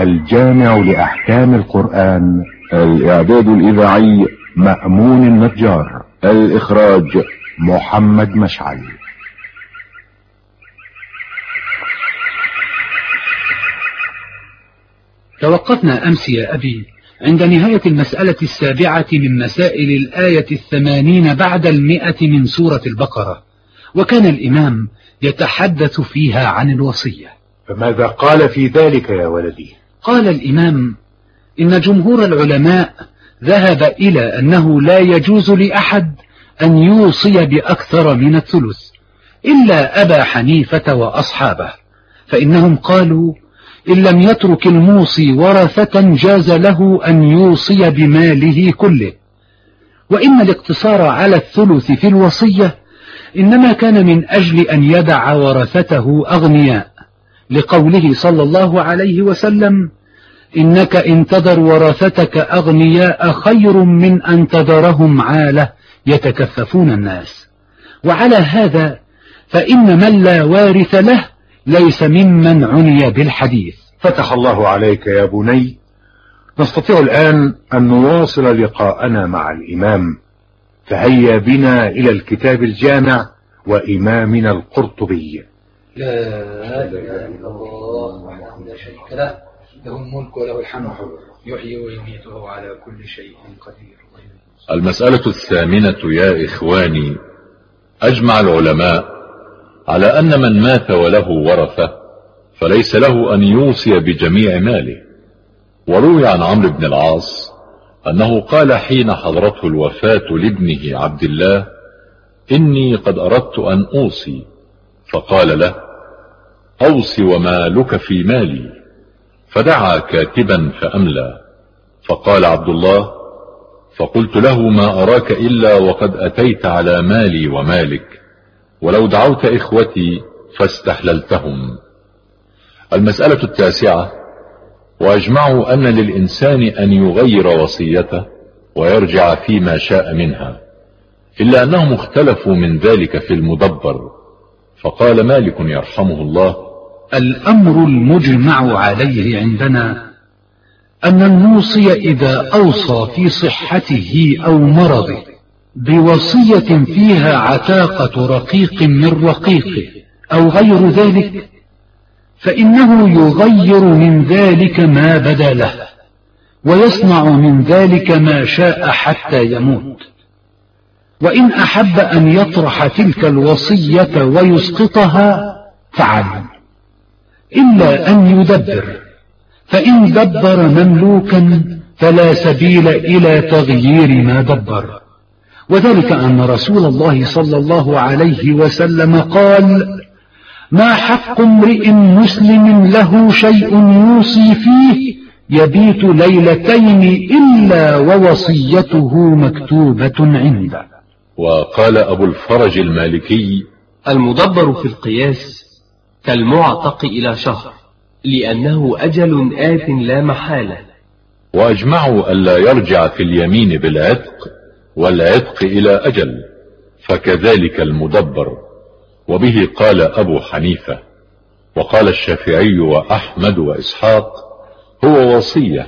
الجامع لأحكام القرآن الإعداد الإذاعي مأمون النجار الإخراج محمد مشعل. توقفنا أمس يا أبي عند نهاية المسألة السابعة من مسائل الآية الثمانين بعد المئة من سورة البقرة وكان الإمام يتحدث فيها عن الوصية. فماذا قال في ذلك يا ولدي؟ قال الإمام إن جمهور العلماء ذهب إلى أنه لا يجوز لأحد أن يوصي بأكثر من الثلث إلا أبا حنيفة وأصحابه فإنهم قالوا إن لم يترك الموصي ورثة جاز له أن يوصي بماله كله. وإن الاقتصار على الثلث في الوصية إنما كان من أجل أن يدع ورثته أغنياء. لقوله صلى الله عليه وسلم إنك إن تذر ورثتك أغنياء خير من أن تذرهم عالة يتكففون الناس. وعلى هذا فإن من لا وارث له ليس ممن عني بالحديث. فتح الله عليك يا بني نستطيع الآن أن نواصل لقاءنا مع الإمام. فهيا بنا إلى الكتاب الجامع وإمامنا القرطبي. لا إله إلا الله وحده لا شريك له له الملك وله الحمد يحيي ويميت وهو على كل شيء قدير. المسألة الثامنة يا إخواني أجمع العلماء على أن من مات وله ورثة فليس له أن يوصي بجميع ماله. وروي عن عمرو بن العاص أنه قال حين حضرته الوفاة لابنه عبد الله إني قد أردت أن أوصي فقال له أوصي ومالك في مالي. فدعا كاتبا فأملى. فقال عبد الله فقلت له ما أراك إلا وقد أتيت على مالي ومالك. ولو دعوت إخوتي فاستحللتهم. المسألة التاسعة وأجمعوا أن للإنسان أن يغير وصيته ويرجع فيما شاء منها إلا أنهم اختلفوا من ذلك في المدبر. فقال مالك يرحمه الله الأمر المجمع عليه عندنا أن الموصي إذا أوصى في صحته أو مرضه بوصية فيها عتاقة رقيق من رقيقه أو غير ذلك فإنه يغير من ذلك ما بدا له ويصنع من ذلك ما شاء حتى يموت. وإن أحب أن يطرح تلك الوصية ويسقطها فعل إلا أن يدبر. فإن دبر مملوكا فلا سبيل إلى تغيير ما دبر. وذلك أن رسول الله صلى الله عليه وسلم قال ما حق امرئ مسلم له شيء يوصي فيه يبيت ليلتين إلا ووصيته مكتوبة عنده. وقال أبو الفرج المالكي المدبر في القياس كالمعتق إلى شهر لأنه أجل آت لا محالة. وأجمعوا ألا يرجع في اليمين بالعتق والعتق إلى أجل فكذلك المدبر. وبه قال أبو حنيفة وقال الشافعي وأحمد وإسحاق هو وصية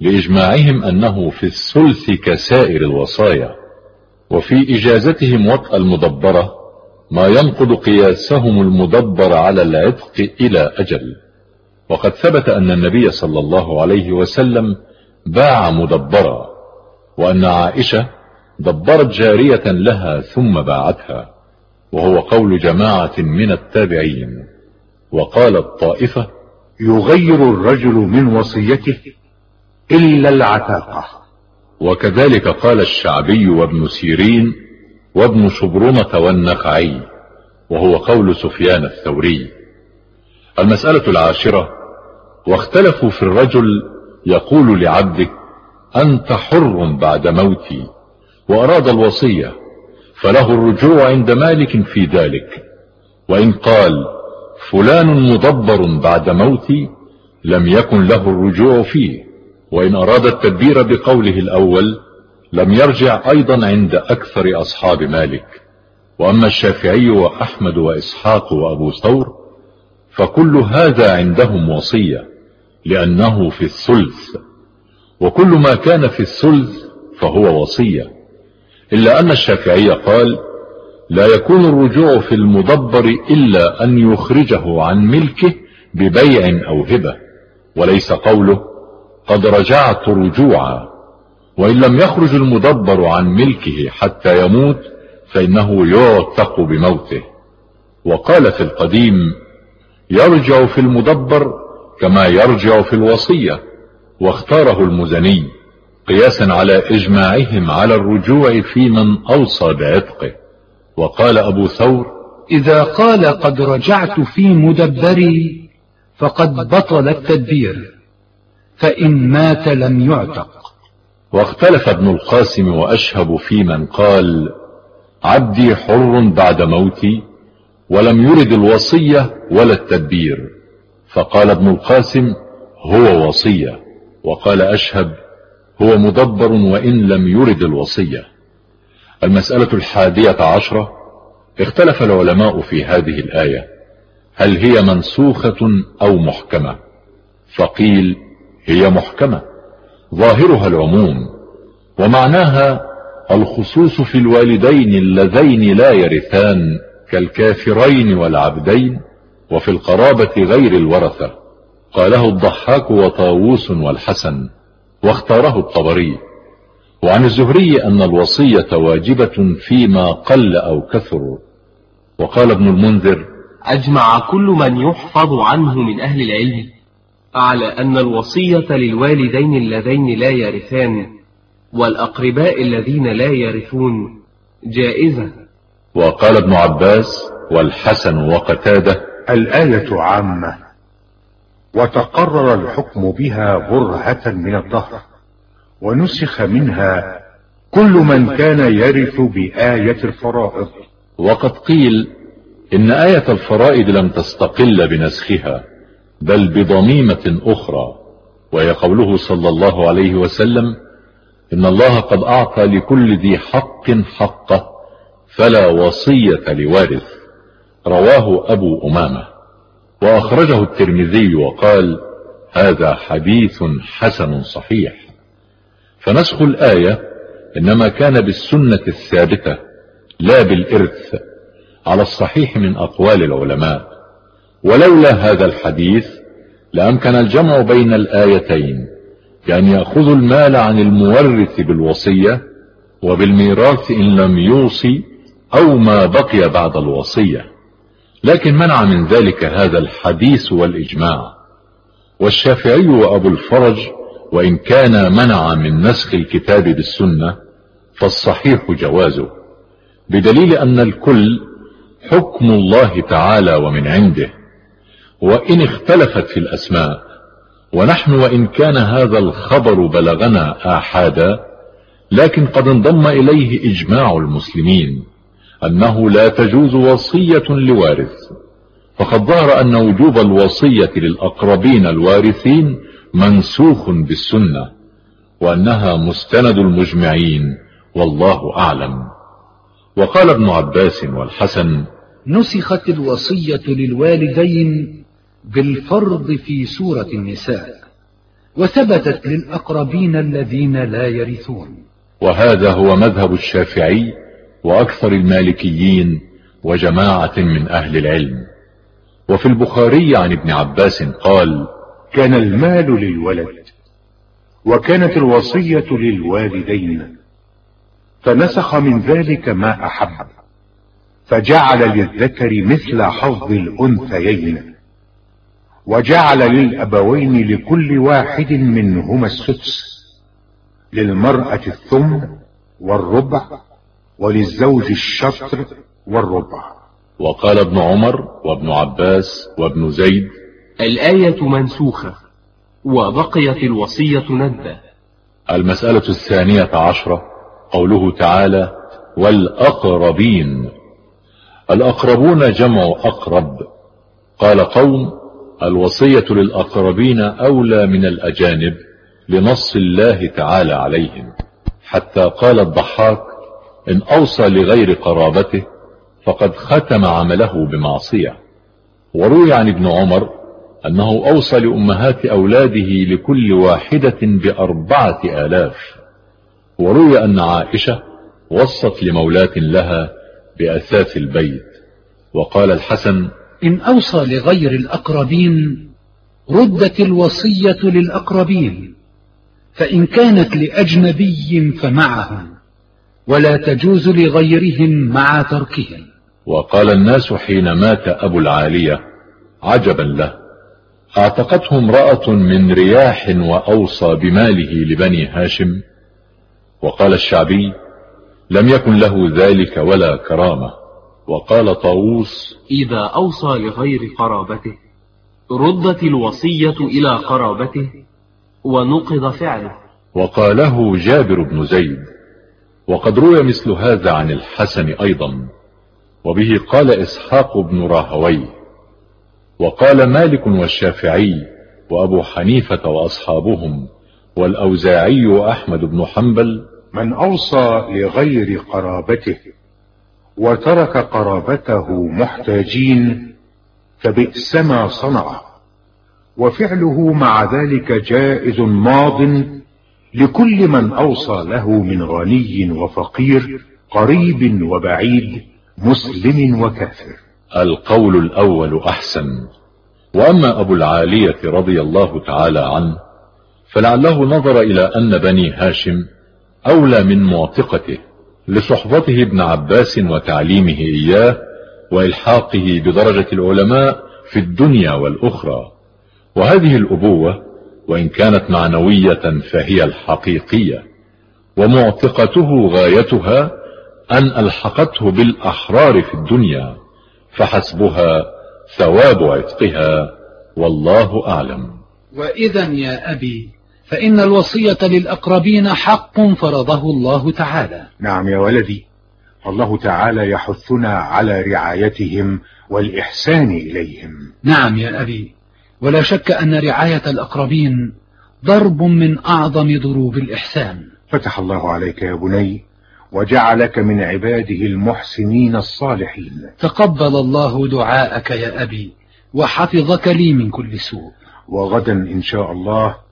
لإجماعهم أنه في الثلث كسائر الوصايا وفي إجازتهم وطأ المدبرة ما ينقض قياسهم المدبر على العتق إلى أجل. وقد ثبت أن النبي صلى الله عليه وسلم باع مدبرا وأن عائشة دبرت جارية لها ثم باعتها وهو قول جماعة من التابعين. وقالت طائفة يغير الرجل من وصيته إلا العتاقة. وكذلك قال الشعبي وابن سيرين وابن شبرمة والنخعي وهو قول سفيان الثوري. المسألة العاشرة واختلفوا في الرجل يقول لعبده أنت حر بعد موتي وأراد الوصية فله الرجوع عند مالك في ذلك. وإن قال فلان مدبر بعد موتي لم يكن له الرجوع فيه. وإن أراد التدبير بقوله الأول لم يرجع أيضا عند أكثر أصحاب مالك. وأما الشافعي وأحمد وإسحاق وأبو ثور فكل هذا عندهم وصية لأنه في الثلث. وكل ما كان في الثلث فهو وصية. إلا أن الشافعي قال لا يكون الرجوع في المدبر إلا أن يخرجه عن ملكه ببيع أو هبة وليس قوله قد رجعت رجوعا وإن لم يخرج المدبر عن ملكه حتى يموت فإنه يعتق بموته. وقال في القديم يرجع في المدبر كما يرجع في الوصية واختاره المزني قياسا على إجماعهم على الرجوع في من أوصى بعتقه. وقال أبو ثور إذا قال قد رجعت في مدبري فقد بطل التدبير فإن مات لم يعتق. واختلف ابن القاسم وأشهب في من قال عبدي حر بعد موتي ولم يرد الوصية ولا التدبير. فقال ابن القاسم هو وصية. وقال أشهب هو مدبر وإن لم يرد الوصية. المسألة الحادية عشرة اختلف العلماء في هذه الآية. هل هي منسوخة أو محكمة؟ فقيل هي محكمة. ظاهرها العموم ومعناها الخصوص في الوالدين اللذين لا يرثان كالكافرين والعبدين وفي القرابة غير الورثة. قاله الضحاك وطاووس والحسن واختاره الطبري. وعن الزهري أن الوصية واجبة فيما قل أو كثر. وقال ابن المنذر أجمع كل من يحفظ عنه من أهل العلم. على أن الوصية للوالدين اللذين لا يرثان والأقرباء الذين لا يرثون جائزة. وقال ابن عباس والحسن وقتادة الآية عامة. وتقرر الحكم بها برهة من الدهر ونسخ منها كل من كان يرث بآية الفرائض. وقد قيل إن آية الفرائض لم تستقل بنسخها. بل بضميمة أخرى وهي قوله صلى الله عليه وسلم إن الله قد أعطى لكل ذي حق حقه فلا وصية لوارث. رواه أبو أمامة. وأخرجه الترمذي وقال هذا حديث حسن صحيح. فنسخ الآية إنما كان بالسنة الثابتة لا بالإرث على الصحيح من أقوال العلماء. ولولا هذا الحديث لأمكن الجمع بين الآيتين بأن يأخذوا المال عن المورث بالوصية وبالميراث إن لم يوصي أو ما بقي بعد الوصية. لكن منع من ذلك هذا الحديث والإجماع. والشافعي وأبو الفرج وإن كان منع من نسخ الكتاب بالسنة فالصحيح جوازه بدليل أن الكل حكم الله تعالى ومن عنده. وإن اختلفت في الأسماء ونحن وإن كان هذا الخبر بلغنا آحادا لكن قد انضم إليه إجماع المسلمين أنه لا تجوز وصية لوارث فقد ظهر أن وجوب الوصية للأقربين الوارثين منسوخ بالسنة وأنها مستند المجمعين والله أعلم. وقال ابن عباس والحسن نسخت الوصية للوالدين بالفرض في سورة النساء وثبتت للأقربين الذين لا يرثون. وهذا هو مذهب الشافعي وأكثر المالكيين وجماعة من أهل العلم. وفي البخاري عن ابن عباس قال كان المال للولد وكانت الوصية للوالدين. فنسخ من ذلك ما أحب فجعل للذكر مثل حظ الأنثيين. وجعل للأبوين لكل واحد منهما السدس للمرأة الثمن والربع وللزوج الشطر والربع. وقال ابن عمر وابن عباس وابن زيد الآية منسوخة وبقيت الوصية ندبة المسألة الثانية عشرة قوله تعالى والأقربين. الأقربون جمع أقرب. قال قوم الوصية للأقربين أولى من الأجانب لنص الله تعالى عليهم. حتى قال الضحاك إن أوصى لغير قرابته فقد ختم عمله بمعصية. وروي عن ابن عمر أنه أوصى لأمهات أولاده لكل واحدة بأربعة آلاف. وروي أن عائشة وصت لمولاة لها بأثاث البيت. وقال الحسن إن أوصى لغير الأقربين ردت الوصية للأقربين فإن كانت لأجنبي فمعهم ولا تجوز لغيرهم مع تركهم. وقال الناس حين مات أبو العالية عجبا له اعتقته امرأة من رياح وأوصى بماله لبني هاشم؟ وقال الشعبي لم يكن له ذلك ولا كرامة. وقال طاووس إذا أوصى لغير قرابته ردت الوصية إلى قرابته ونقض فعله. وقاله جابر بن زيد وقد روي مثل هذا عن الحسن أيضا وبه قال إسحاق بن راهوي وقال مالك والشافعي وأبو حنيفة وأصحابهم والأوزاعي وأحمد بن حنبل من أوصى لغير قرابته. وترك قرابته محتاجين فبئس ما صنع. وفعله مع ذلك جائز ماض لكل من أوصى له من غني وفقير قريب وبعيد مسلم وكافر. القول الأول أحسن. وأما أبو العالية رضي الله تعالى عنه فلعله نظر إلى أن بني هاشم أولى من معتقته. لصحبته ابن عباس وتعليمه إياه وإلحاقه بدرجة العلماء في الدنيا والأخرى. وهذه الأبوة وإن كانت معنوية فهي الحقيقية ومعتقته غايتها أن ألحقته بالأحرار في الدنيا فحسبها ثواب عتقها والله أعلم. وإذا يا أبي فإن الوصية للأقربين حق فرضه الله تعالى. نعم يا ولدي الله تعالى يحثنا على رعايتهم والإحسان إليهم. نعم يا أبي ولا شك أن رعاية الأقربين ضرب من أعظم ضروب الإحسان. فتح الله عليك يا بني وجعلك من عباده المحسنين الصالحين. تقبل الله دعاءك يا أبي وحفظك لي من كل سوء. وغدا إن شاء الله